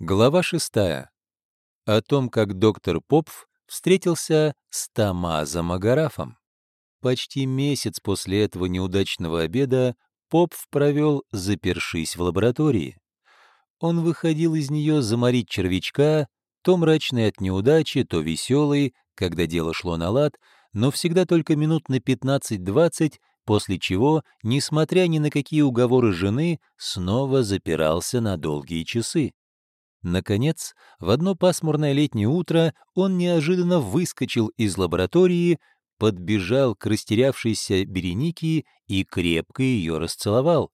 Глава шестая. О том, как доктор Попф встретился с Тамазом Агарафом. Почти месяц после этого неудачного обеда Попф провел, запершись в лаборатории. Он выходил из нее заморить червячка, то мрачный от неудачи, то веселый, когда дело шло на лад, но всегда только минут на 15-20, после чего, несмотря ни на какие уговоры жены, снова запирался на долгие часы. Наконец, в одно пасмурное летнее утро он неожиданно выскочил из лаборатории, подбежал к растерявшейся Беренике и крепко ее расцеловал.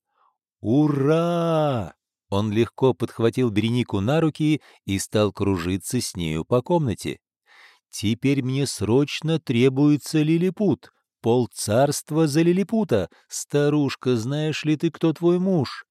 «Ура!» Он легко подхватил Беренику на руки и стал кружиться с нею по комнате. «Теперь мне срочно требуется лилипут. Полцарства за лилипута. Старушка, знаешь ли ты, кто твой муж?»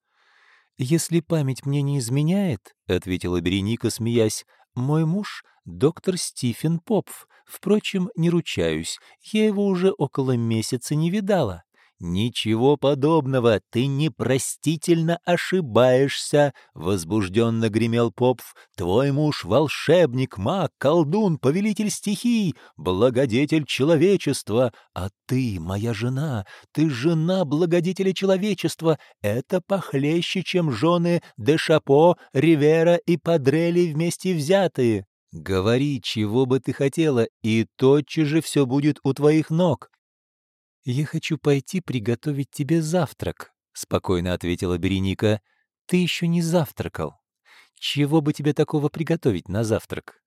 «Если память мне не изменяет», — ответила Береника, смеясь, — «мой муж — доктор Стивен Попф. Впрочем, не ручаюсь, я его уже около месяца не видала». «Ничего подобного, ты непростительно ошибаешься», — возбужденно гремел Попф. «Твой муж — волшебник, маг, колдун, повелитель стихий, благодетель человечества, а ты, моя жена, ты жена благодетеля человечества. Это похлеще, чем жены Дешапо, Ривера и Падрели вместе взятые. Говори, чего бы ты хотела, и тотчас же все будет у твоих ног». «Я хочу пойти приготовить тебе завтрак», — спокойно ответила Береника. «Ты еще не завтракал. Чего бы тебе такого приготовить на завтрак?»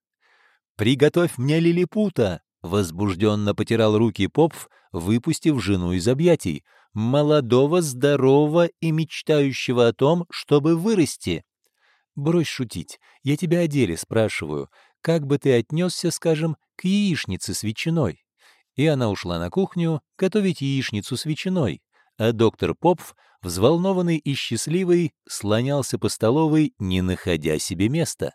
«Приготовь мне лилипута!» — возбужденно потирал руки Попф, выпустив жену из объятий. «Молодого, здорового и мечтающего о том, чтобы вырасти». «Брось шутить. Я тебя о деле спрашиваю. Как бы ты отнесся, скажем, к яичнице с ветчиной?» И она ушла на кухню готовить яичницу с ветчиной, а доктор Попф, взволнованный и счастливый, слонялся по столовой, не находя себе места.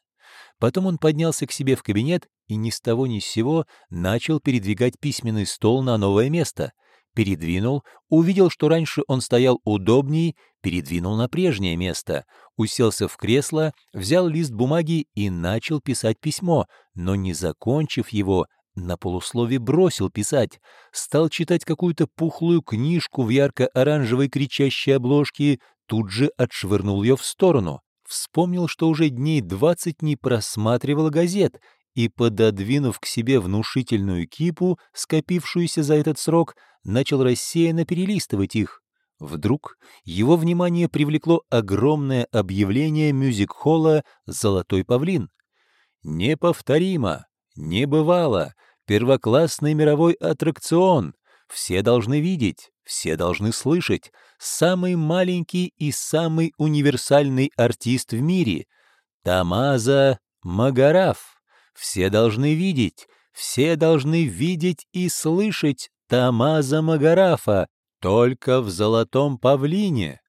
Потом он поднялся к себе в кабинет и ни с того ни с сего начал передвигать письменный стол на новое место. Передвинул, увидел, что раньше он стоял удобней, передвинул на прежнее место, уселся в кресло, взял лист бумаги и начал писать письмо, но, не закончив его, на полуслове бросил писать, стал читать какую-то пухлую книжку в ярко-оранжевой кричащей обложке, тут же отшвырнул ее в сторону. Вспомнил, что уже дней двадцать не просматривал газет, и, пододвинув к себе внушительную кипу, скопившуюся за этот срок, начал рассеянно перелистывать их. Вдруг его внимание привлекло огромное объявление мюзик-холла «Золотой павлин». «Неповторимо! Не бывало. Первоклассный мировой аттракцион. Все должны видеть, все должны слышать. Самый маленький и самый универсальный артист в мире. Тамаза Магараф. Все должны видеть, все должны видеть и слышать Тамаза Магарафа, только в «Золотом павлине».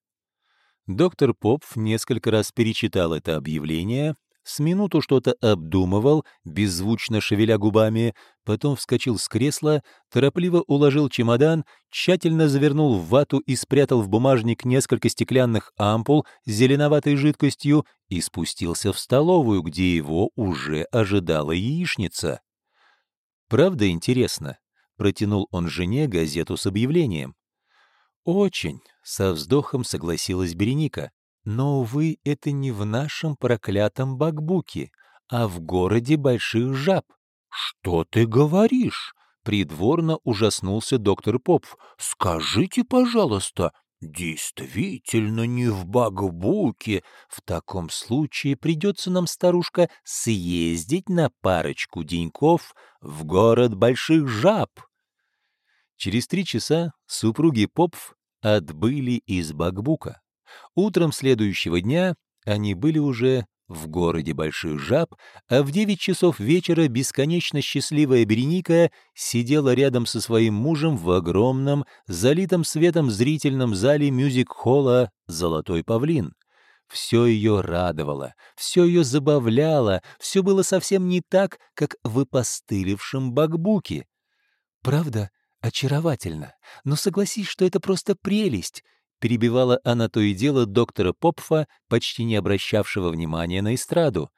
Доктор Попф несколько раз перечитал это объявление, с минуту что-то обдумывал, беззвучно шевеля губами, потом вскочил с кресла, торопливо уложил чемодан, тщательно завернул в вату и спрятал в бумажник несколько стеклянных ампул с зеленоватой жидкостью и спустился в столовую, где его уже ожидала яичница. «Правда интересно?» — протянул он жене газету с объявлением. «Очень», — со вздохом согласилась Береника. Но, увы, это не в нашем проклятом Бакбуке, а в городе Больших Жаб. «Что ты говоришь?» — придворно ужаснулся доктор Попф. «Скажите, пожалуйста, «Действительно не в Бакбуке. В таком случае придется нам, старушка, съездить на парочку деньков в город Больших Жаб». Через три часа супруги Попф отбыли из Бакбука. Утром следующего дня они были уже в городе Больших Жаб, а в девять часов вечера бесконечно счастливая Береника сидела рядом со своим мужем в огромном, залитом светом зрительном зале мюзик-холла «Золотой павлин». Все ее радовало, все ее забавляло, все было совсем не так, как в опостылевшем бакбуке. «Правда, очаровательно, но согласись, что это просто прелесть», перебивала она то и дело доктора Попфа, почти не обращавшего внимания на эстраду.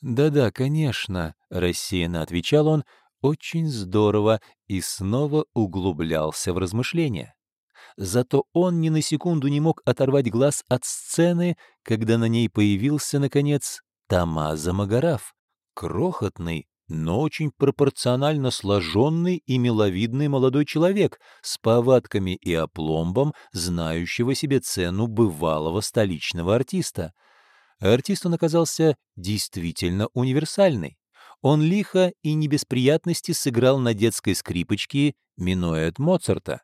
«Да-да, конечно», — рассеянно отвечал он, — «очень здорово», и снова углублялся в размышления. Зато он ни на секунду не мог оторвать глаз от сцены, когда на ней появился, наконец, Тамаза Магараф, крохотный, но очень пропорционально сложенный и миловидный молодой человек с повадками и опломбом, знающего себе цену бывалого столичного артиста. Артист он оказался действительно универсальный. Он лихо и не без приятности сыграл на детской скрипочке «Минуэт Моцарта».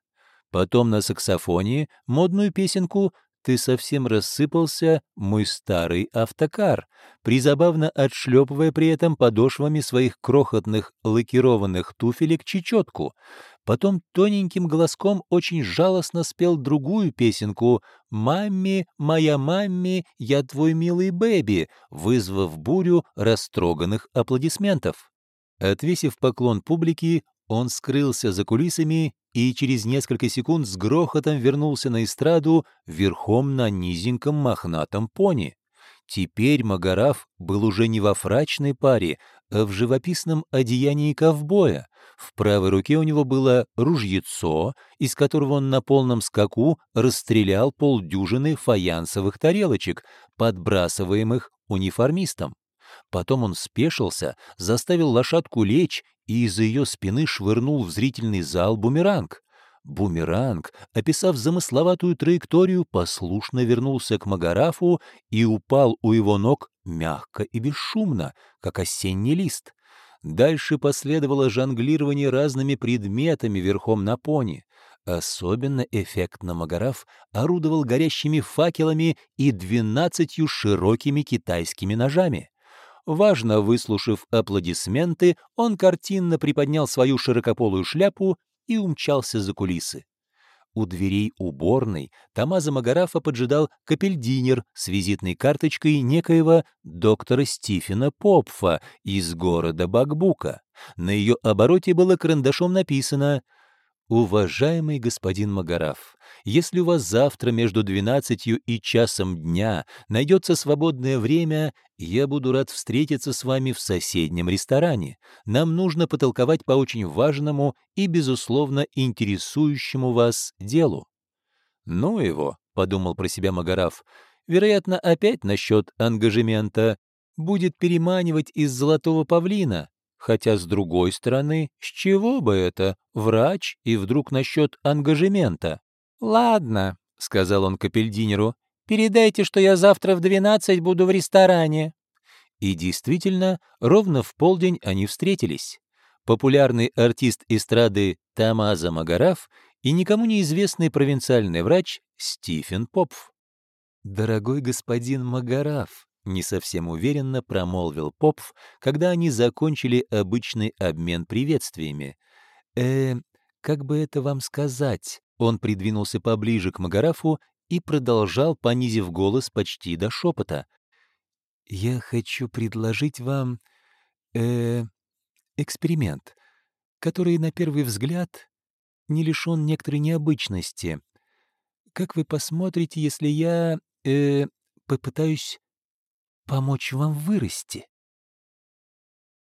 Потом на саксофоне модную песенку «Ты совсем рассыпался, мой старый автокар», призабавно отшлепывая при этом подошвами своих крохотных лакированных туфелек чечетку. Потом тоненьким голоском очень жалостно спел другую песенку «Мамми, моя мамми, я твой милый бэби», вызвав бурю растроганных аплодисментов. Отвесив поклон публике, он скрылся за кулисами и через несколько секунд с грохотом вернулся на эстраду верхом на низеньком мохнатом пони. Теперь Магараф был уже не во фрачной паре, а в живописном одеянии ковбоя. В правой руке у него было ружьецо, из которого он на полном скаку расстрелял полдюжины фаянсовых тарелочек, подбрасываемых униформистом. Потом он спешился, заставил лошадку лечь и из-за ее спины швырнул в зрительный зал бумеранг. Бумеранг, описав замысловатую траекторию, послушно вернулся к Магарафу и упал у его ног мягко и бесшумно, как осенний лист. Дальше последовало жонглирование разными предметами верхом на пони. Особенно эффектно Магараф орудовал горящими факелами и двенадцатью широкими китайскими ножами. Важно выслушав аплодисменты, он картинно приподнял свою широкополую шляпу и умчался за кулисы. У дверей уборной Тамаза Магарафа поджидал капельдинер с визитной карточкой некоего доктора Стифена Попфа из города Бакбука. На ее обороте было карандашом написано «Уважаемый господин Магараф, если у вас завтра между двенадцатью и часом дня найдется свободное время, я буду рад встретиться с вами в соседнем ресторане. Нам нужно потолковать по очень важному и, безусловно, интересующему вас делу». «Ну его», — подумал про себя Магараф, — «вероятно, опять насчет ангажемента. Будет переманивать из золотого павлина. Хотя, с другой стороны, с чего бы это? Врач и вдруг насчет ангажемента. «Ладно», — сказал он капельдинеру, — «передайте, что я завтра в двенадцать буду в ресторане». И действительно, ровно в полдень они встретились. Популярный артист эстрады Тамаза Магараф и никому неизвестный провинциальный врач Стивен Попф. «Дорогой господин Магараф», не совсем уверенно промолвил Попф, когда они закончили обычный обмен приветствиями. «Э, как бы это вам сказать?» Он придвинулся поближе к Магарафу и продолжал, понизив голос почти до шепота. «Я хочу предложить вам... э эксперимент, который, на первый взгляд, не лишен некоторой необычности. Как вы посмотрите, если я... э попытаюсь помочь вам вырасти.